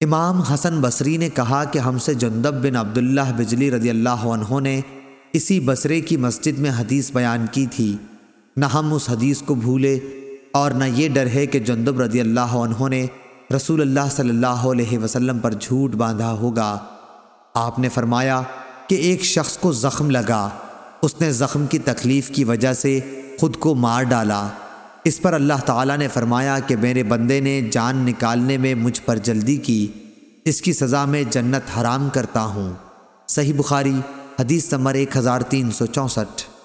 امام حسن بصری نے کہا کہ ہم سے جندب بن عبداللہ بجلی رضی اللہ عنہ نے اسی بصرے کی مسجد میں حدیث بیان کی تھی۔ نہ ہم اس حدیث کو بھولے اور نہ یہ ڈر ہے کہ جندب رضی اللہ عنہ نے رسول اللہ صلی اللہ علیہ وسلم پر جھوٹ باندھا ہوگا۔ آپ نے فرمایا کہ ایک شخص کو زخم لگا۔ اس نے زخم کی تکلیف کی وجہ سے خود کو مار ڈالا۔ اس پر اللہ تعالیٰ نے فرمایا کہ میرے بندے نے جان نکالنے میں مجھ پر جلدی کی، اس کی سزا میں جنت حرام کرتا ہوں۔ صحیح بخاری، حدیث نمبر ایک ہزار تین سو چونسٹھ۔